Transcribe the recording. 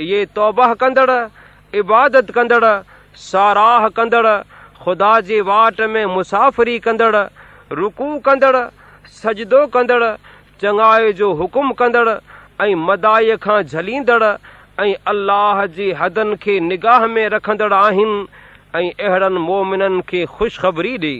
ये तौबाह कंदड़ इबादत कंदड़ साराह कंदड़ ख़ुदा जे वाट में मुसाफरी कंदड़ रुकू कंदड़ सजदो कंदड़ चङाए जो हुकुम कंदड़ ऐं मदााईअ खां झलींदड़ ऐं अल्लाह जे हदनि खे निगाह में रखंदड़ आहिनि ऐं अहिड़नि मोमिननि खे ख़ुशख़बरी ॾे